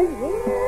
Uhum.